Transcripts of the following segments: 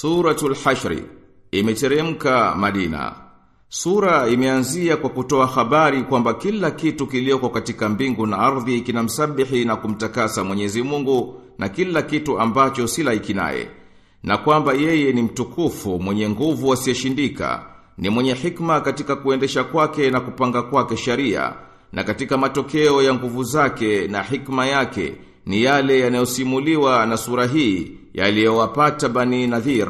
Suratul Hashri imeteremka Madina. Sura imeanzia kwa kutoa habari kwamba kila kitu kilioko katika mbingu na ardhi kinamsabihi na kumtakasa Mwenyezi Mungu na kila kitu ambacho si laiki. Na kwamba yeye ni mtukufu, mwenye nguvu asiyeshindika, ni mwenye hikma katika kuendesha kwake na kupanga kwake sharia, na katika matokeo ya nguvu zake na hikma yake ni yale yanayosimuliwa na sura hii yaliyowapata Bani Nadhir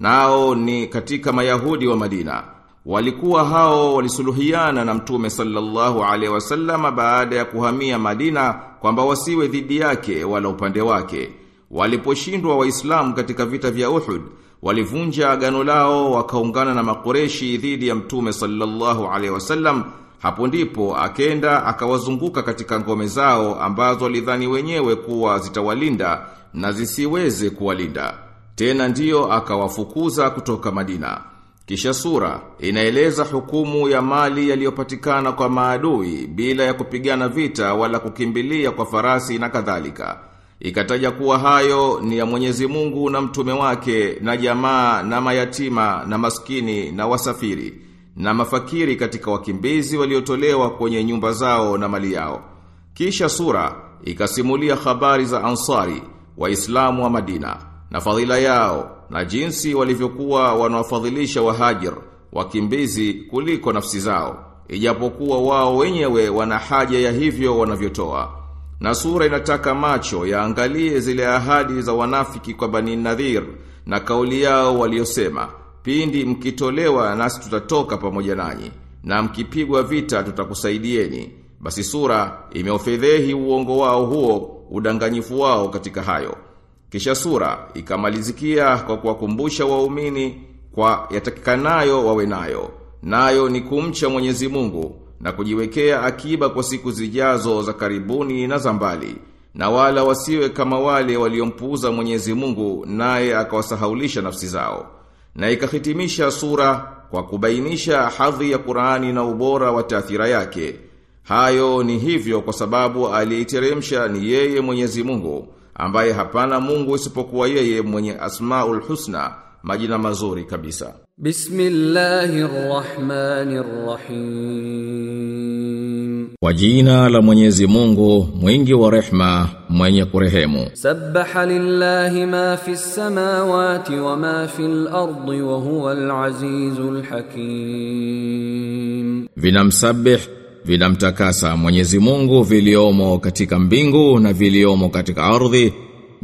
nao ni katika Mayahudi wa Madina. Walikuwa hao walisuluhiana na Mtume sallallahu alaihi wasallam baada ya kuhamia Madina kwamba wasiwe dhidi yake wala upande wake. Waliposhindwa Waislamu katika vita vya Uhud, walivunja agano lao wakaungana na Makureshi dhidi ya Mtume sallallahu alaihi wasallam. Hapo ndipo akenda akawazunguka katika ngome zao ambazo walidhani wenyewe kuwa zitawalinda na zisiweze kuwalinda. Tena ndiyo akawafukuza kutoka Madina. Kisha sura inaeleza hukumu ya mali yaliyopatikana kwa maadui bila ya kupigana vita wala kukimbilia kwa farasi na kadhalika. Ikataja kuwa hayo ni ya Mwenyezi Mungu na mtume wake na jamaa na mayatima na maskini na wasafiri na mafakiri katika wakimbizi waliotolewa kwenye nyumba zao na mali yao. Kisha sura ikasimulia habari za Ansari, Waislamu wa Madina na fadhila yao na jinsi walivyokuwa wanawafadhilisha wahajir wakimbizi kuliko nafsi zao ijapokuwa wao wenyewe wana haja ya hivyo wanavyotoa na sura inataka macho yaangalie zile ahadi za wanafiki kwa Bani Nadhir na kauli yao waliosema pindi mkitolewa nasi tutatoka pamoja nanyi na mkipigwa vita tutakusaidieni basi sura imeofedhehi uongo wao huo udanganyifu wao katika hayo kisha sura ikamalizikia kwa kuwakumbusha waumini kwa yatakikanayo wawe nayo. Nayo ni kumcha Mwenyezi Mungu na kujiwekea akiba kwa siku zijazo za karibuni na za mbali. Na wala wasiwe kama wale waliompuuza Mwenyezi Mungu naye akawasahaulisha nafsi zao. Na ikahitimisha sura kwa kubainisha hadhi ya Qur'ani na ubora wa taathira yake. Hayo ni hivyo kwa sababu aliiteremsha ni yeye Mwenyezi Mungu ambaye hapana Mungu isipokuwa yeye mwenye Asmaul Husna, majina mazuri kabisa. Bismillahirrahmanirrahim. Kwa jina la Mwenyezi Mungu, mwingi wa rehma, mwenye kurehemu. Sabbaha lillahi ma fi samawati wa ma fil ardi wa huwa al-azizul hakim. Vinamsabih vinamtakasa Mwenyezi Mungu viliomo katika mbingu na viliomo katika ardhi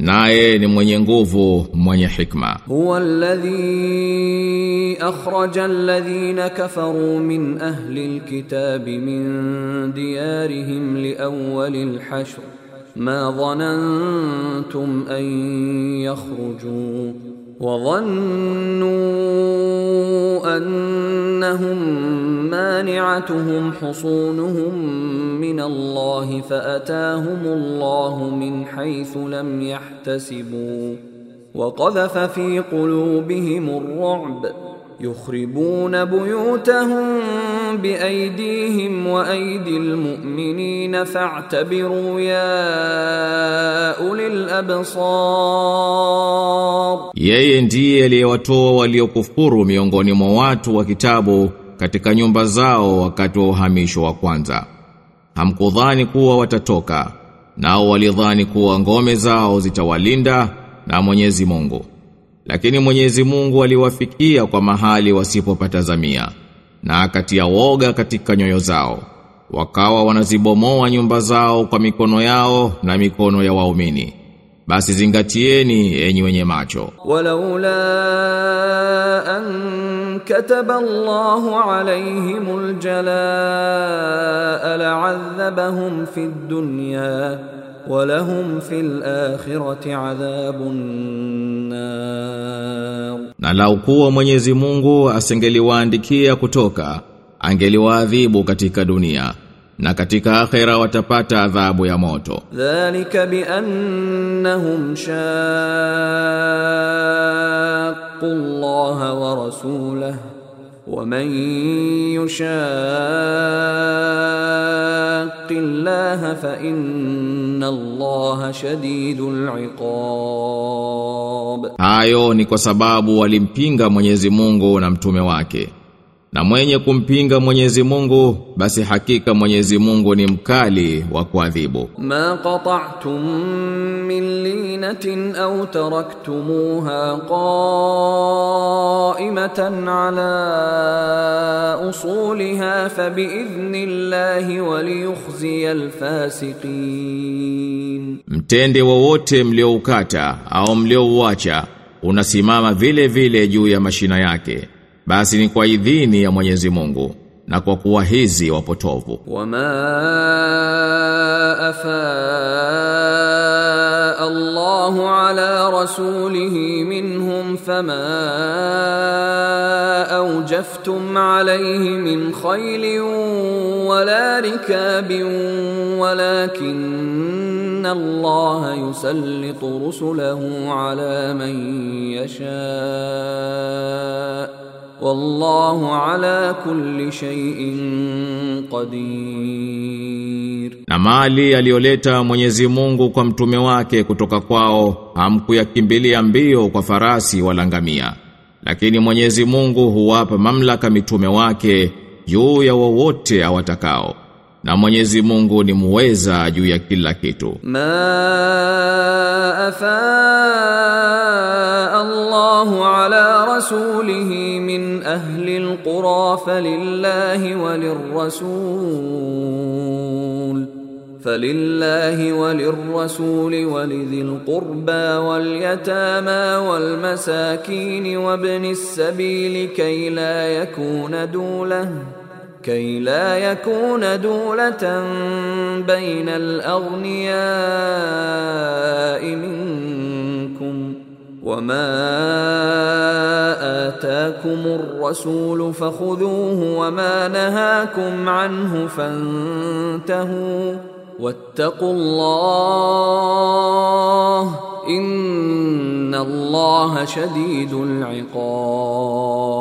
naye ni mwenye nguvu mwenye hikma huwa alladhi akhraja alladhina kafaru min ahli alkitabi min diyarihim liawwali alhashr ma dhanantum an yakhruju وظنوا أنهم مانعتهم حصونهم من الله فأتاهم الله من حيث لم يحتسبوا وقذف في قلوبهم الرعب yukhribuna buyutahum biaydihim wa aydil mu'minina fa'tabiru ya ulil absar, yeye ndiye aliyewatoa waliokufuru miongoni mwa watu wa kitabu katika nyumba zao wakati wa uhamisho wa kwanza. Hamkudhani kuwa watatoka, nao walidhani kuwa ngome zao zitawalinda na Mwenyezi Mungu lakini Mwenyezi Mungu aliwafikia kwa mahali wasipopatazamia na akatia woga katika nyoyo zao. Wakawa wanazibomoa nyumba zao kwa mikono yao na mikono ya waumini. Basi zingatieni enyi wenye macho. Walaula an kataba Allahu alayhimul jalaa la'adhabahum fid dunya walahum fil akhirati adhabun nar. Na lau kuwa Mwenyezi Mungu asingeliwaandikia kutoka angeliwaadhibu katika dunia na katika akhera watapata adhabu ya moto. Dhalika bi annahum shaqqu wa rasulahu wa man yushaa يشاق الله فإن الله شديد العقاب Hayo ni kwa sababu walimpinga Mwenyezi Mungu na mtume wake. Na mwenye kumpinga Mwenyezi Mungu basi hakika Mwenyezi Mungu ni mkali wa kuadhibu. Ma qata'tum min linatin aw taraktumuha qa'imatan ala usuliha fa bi idhnillahi wa liyukhziyal fasiqin. Mtende wowote mlioukata au mlioacha unasimama vile vile juu ya mashina yake basi ni kwa idhini ya Mwenyezi Mungu na kwa kuwa hizi wapotovu. Wama afa Allahu ala rasulihi minhum fama awjaftum alayhi min khaylin wala rikabin walakinna Allah yusallitu rusulahu ala man yashaa. Wallahu ala kulli shay'in qadir. Na mali aliyoleta Mwenyezi Mungu kwa mtume wake kutoka kwao hamkuyakimbilia mbio kwa farasi wala ngamia. Lakini Mwenyezi Mungu huwapa mamlaka mitume wake juu ya wowote awatakao. Na Mwenyezi Mungu ni muweza juu ya kila kitu. Ma afa Allahu ala rasulihi أهل القرى فلله وللرسول فلله وللرسول ولذي القربى واليتامى والمساكين وابن السبيل كي لا يكون دولة كي لا يكون دولة بين الأغنياء منكم. وما آتاكم الرسول فخذوه وما نهاكم عنه فانتهوا واتقوا الله إن الله شديد العقاب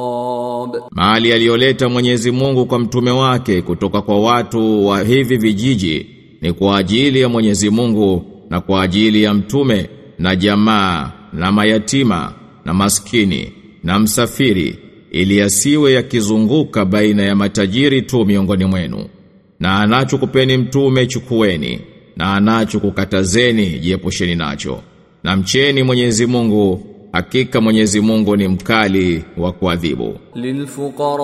Mali aliyoleta Mwenyezi Mungu kwa mtume wake kutoka kwa watu wa hivi vijiji ni kwa ajili ya Mwenyezi Mungu na kwa ajili ya mtume na jamaa na mayatima na maskini na msafiri ili yasiwe yakizunguka baina ya matajiri tu miongoni mwenu. Na anachokupeni mtume chukueni na anachokukatazeni jiepusheni nacho. Na mcheni Mwenyezi Mungu hakika Mwenyezi Mungu ni mkali wa kuadhibu. Lilfuqara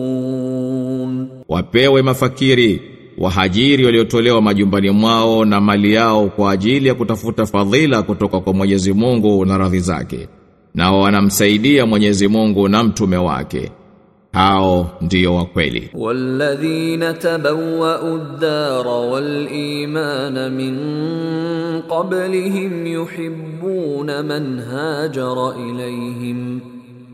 wapewe mafakiri wahajiri waliotolewa majumbani mwao na mali yao kwa ajili ya kutafuta fadhila kutoka kwa Mwenyezi Mungu na radhi zake na wanamsaidia Mwenyezi Mungu na mtume wake. Hao ndiyo wa kweli. Walladhina tabawwa'u ad-dara wal min qablihim yuhibbuna man hajara ilayhim.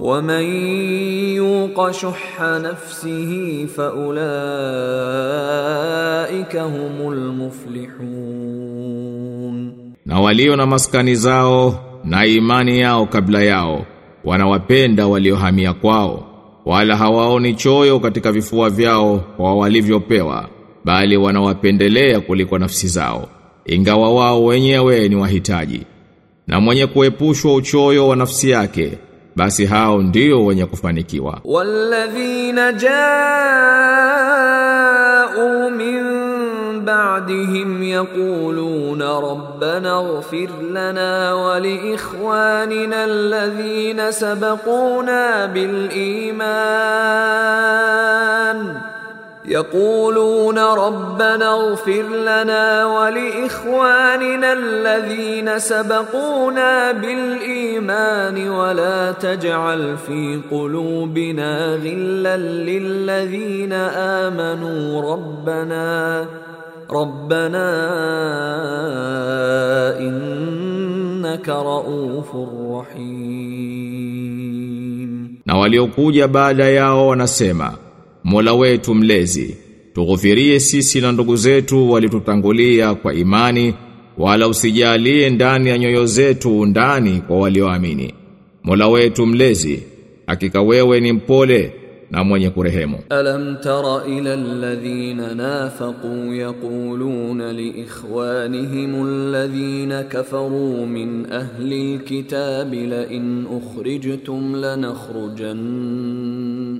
ومن يوق شح نفسه فأولئك هم المفلحون na walio na maskani zao na imani yao kabla yao wanawapenda waliohamia kwao wala hawaoni choyo katika vifua vyao kwa walivyopewa bali wanawapendelea kuliko nafsi zao ingawa wao wenyewe ni wahitaji na mwenye kuepushwa uchoyo wa nafsi yake basi hao ndio wenye kufanikiwa والذين جاءوا من بعد بعدهم يقولون ربنا اغفر لنا ولإخواننا الذين سبقونا بالإيمان يقولون ربنا اغفر لنا ولإخواننا الذين سبقونا بالإيمان ولا تجعل في قلوبنا غلا للذين آمنوا ربنا ربنا إنك رؤوف رحيم. Na waliokuja baada yao wanasema Mola wetu mlezi tughufirie sisi na ndugu zetu walitutangulia kwa imani wala usijalie ndani ya nyoyo zetu ndani kwa walioamini. Mola wetu mlezi hakika wewe ni mpole na mwenye kurehemu. Alam tara ila alladhina nafaqu yaquluna li ikhwanihim alladhina kafaru min ahli alkitabi la in ukhrijtum lanakhrujanna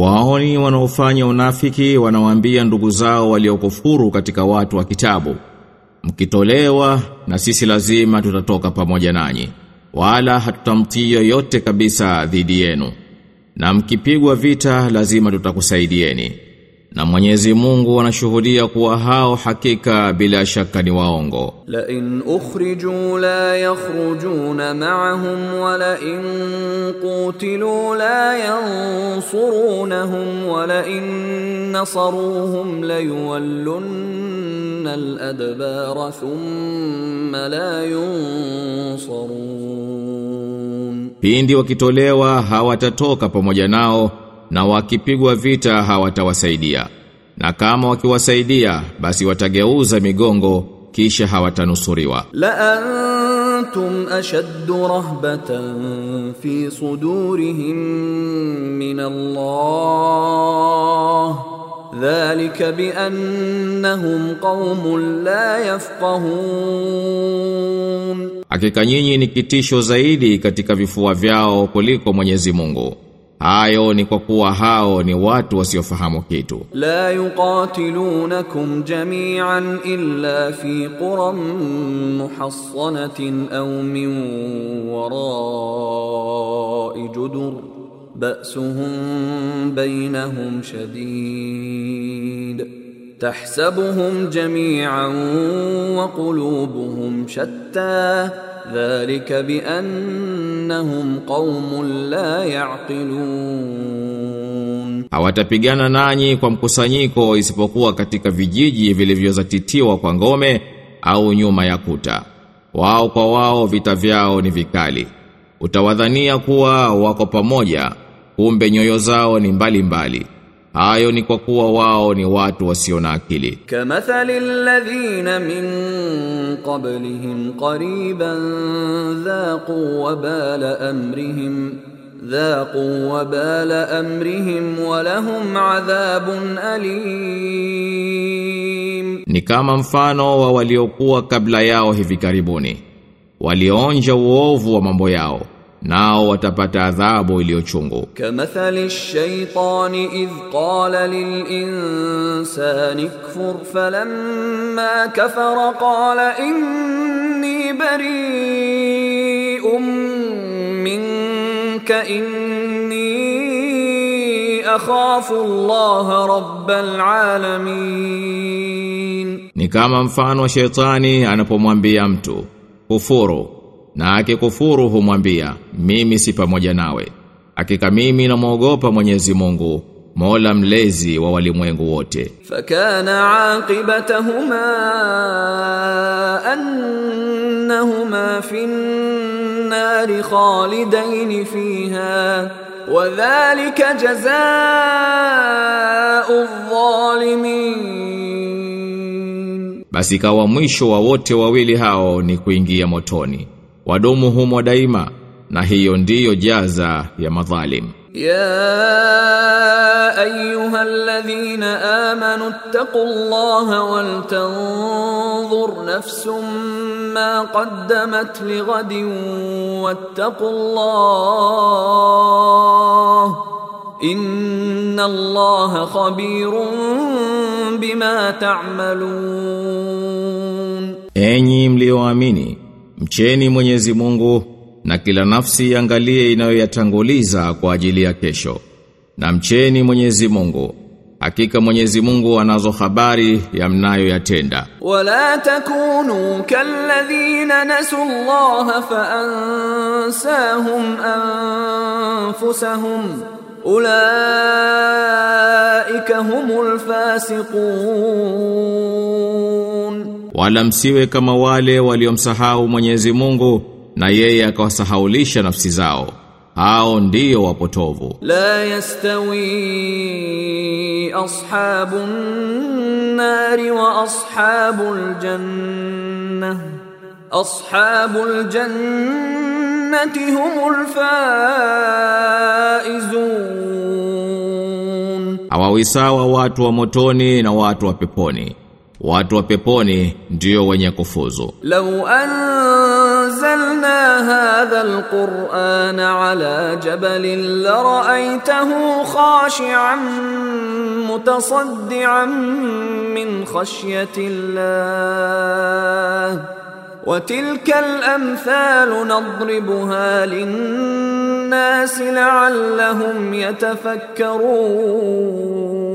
Waoni wanaofanya unafiki wanawambia ndugu zao waliokufuru katika watu wa kitabu mkitolewa na sisi lazima tutatoka pamoja nanyi wala hatutamtii yoyote kabisa dhidi yenu. Na mkipigwa vita lazima tutakusaidieni na Mwenyezi Mungu anashuhudia kuwa hao hakika bila shaka ni waongo. La in ukhriju la yakhrujuna ma'ahum wa la in qutilu la yansurunahum wa la in nasaruhum la yuwallunna al-adbara thumma la yunsarun. Pindi wakitolewa hawatatoka pamoja nao na wakipigwa vita hawatawasaidia. Na kama wakiwasaidia basi watageuza migongo kisha hawatanusuriwa la antum ashaddu rahbatan fi sudurihim min Allah. Dhalika bi annahum qaumun la yafqahun. Hakika nyinyi ni kitisho zaidi katika vifua vyao kuliko Mwenyezi Mungu. Hayo ni kwa kuwa hao ni watu wasiofahamu kitu. لا يقاتلونكم جميعا إلا في قرى محصنة أو من وراء جدر بأسهم بينهم شديد تحسبهم جميعا وقلوبهم شتى ذلك innahum qaumun la yaqilun. Hawatapigana nanyi kwa mkusanyiko isipokuwa katika vijiji vilivyozatitiwa kwa ngome au nyuma ya kuta. Wao kwa wao vita vyao ni vikali. Utawadhania kuwa wako pamoja kumbe nyoyo zao ni mbali mbali. Hayo ni kwa kuwa wao ni watu wasio na akili. Kamathali alladhina min qablihim qariban dhaqu wabala amrihim dhaqu wabala amrihim wa lahum adhabun alim. Ni kama mfano wa waliokuwa kabla yao hivi karibuni. Walionja uovu wa mambo yao nao watapata adhabu iliyochungu. Kamathali shaytani idh qala lil insani kfur falamma kafara qala inni bari'un minka inni akhafu Allah rabbal alamin. Ni kama mfano wa shaytani anapomwambia mtu kufuru na akikufuru humwambia mimi si pamoja nawe. Hakika mimi namuogopa Mwenyezi Mungu Mola mlezi wa walimwengu wote. Fakana aqibatahuma annahuma finnari khalidain fiha wa dhalika jazaa'u dhalimin basi kawa mwisho wa wote wawili hao ni kuingia motoni. wadumu humo daima na hiyo ndiyo jaza ya madhalim يا ايها الذين امنوا اتقوا الله ولتنظر نفس ما قدمت لغد واتقوا الله ان الله خبير بما تعملون enyi mlioamini Mcheni Mwenyezi Mungu na kila nafsi angalie inayoyatanguliza kwa ajili ya kesho. Na mcheni Mwenyezi Mungu Hakika Mwenyezi Mungu anazo habari ya mnayoyatenda. Wala takunu kalladhina nasallaha fa ansahum anfusahum ulaika humul fasiqun wala msiwe kama wale waliomsahau Mwenyezi Mungu na yeye akawasahaulisha nafsi zao. Hao ndiyo wapotovu. La yastawi ashabun nari wa ashabul janna ashabul jannati humul faizun. Hawawi sawa watu wa motoni na watu wa peponi. watu wa peponi ndio wenye kufuzu law anzalna hadha alquran ala jabalin lara'aytahu khashi'an mutasaddian min khashyati llah wa tilka alamthal nadribuha lin nas la'allahum yatafakkarun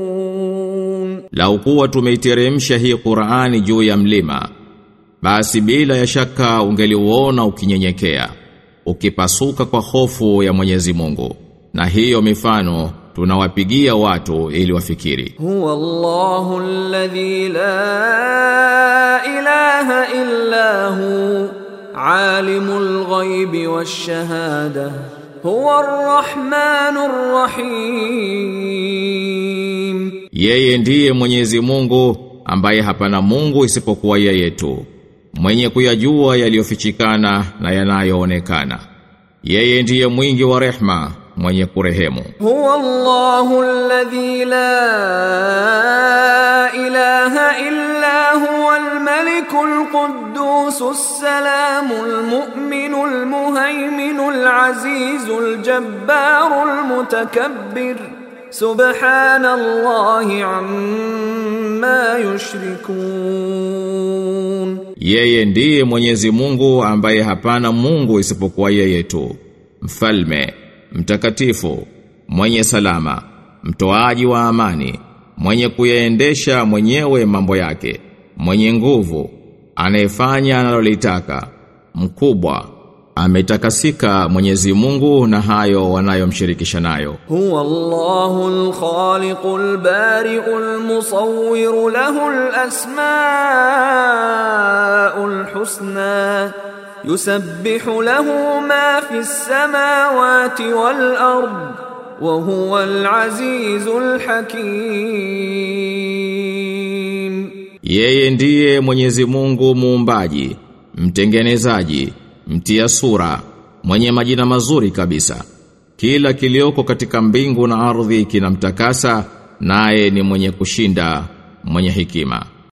lau kuwa tumeiteremsha hii Qur'ani juu ya mlima basi bila ya shaka ungeliuona ukinyenyekea ukipasuka kwa hofu ya Mwenyezi Mungu. Na hiyo mifano tunawapigia watu ili wafikiri. Huwa Allahu alladhi la ilaha illa hu alimul ghaibi washahada huwa arrahmanur rahim. Yeye ndiye Mwenyezi Mungu ambaye hapana Mungu isipokuwa yeye tu. Mwenye kuyajua yaliyofichikana na yanayoonekana. Yeye ndiye mwingi wa rehma, mwenye kurehemu. Huwa Allahu alladhi la ilaha illa huwa al-maliku al-quddusu as-salamu al-mu'minu al-muhaiminu al-azizu al-jabbaru al-mutakabbiru subhanallahi amma yushrikun. Yeye ndiye Mwenyezi Mungu ambaye hapana Mungu isipokuwa yeye tu. Mfalme mtakatifu mwenye salama mtoaji wa amani mwenye kuyaendesha mwenyewe mambo yake mwenye nguvu anayefanya analolitaka mkubwa ametakasika Mwenyezi Mungu na hayo wanayomshirikisha nayo. Huwa Allahul Khaliqul Bari'ul Musawwir lahul asmaul husna yusabbihu lahu ma fis samawati wal ard wa huwal azizul hakim. Yeye ndiye Mwenyezi Mungu muumbaji, mtengenezaji mtia sura, mwenye majina mazuri kabisa. Kila kilioko katika mbingu na ardhi kinamtakasa, naye ni mwenye kushinda, mwenye hikima.